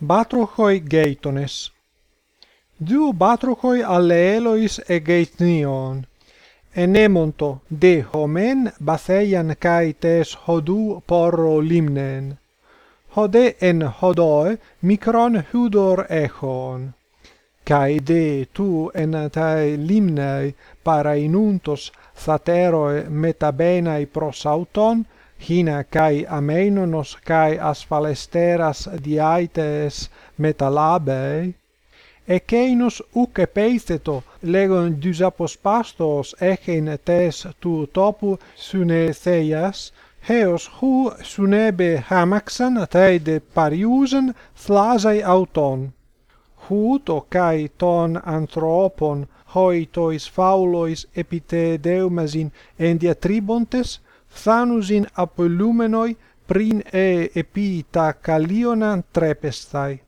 Batrochoi geitones. Du batrochoi alleelois geitnion. Enemonto de homen batheian kai tes hodu porro limnen. Hode en hodoe mikron hudor echon. Kai de tu en tai limnei para inuntos sateroe metabenai prosauton hina kai amenonos kai asfalesteras diaites metalabei. Ekeinos uk epeitheto legon dysapospastos echen tes tu topu sunetheias heos hu sunebe hamaxan teide pariusen thlasai auton. Hu to kai ton anthropon hoitois faulois epitedeumasin endiatribontes thanus in apollumenoi prin e epita calionan trepestai.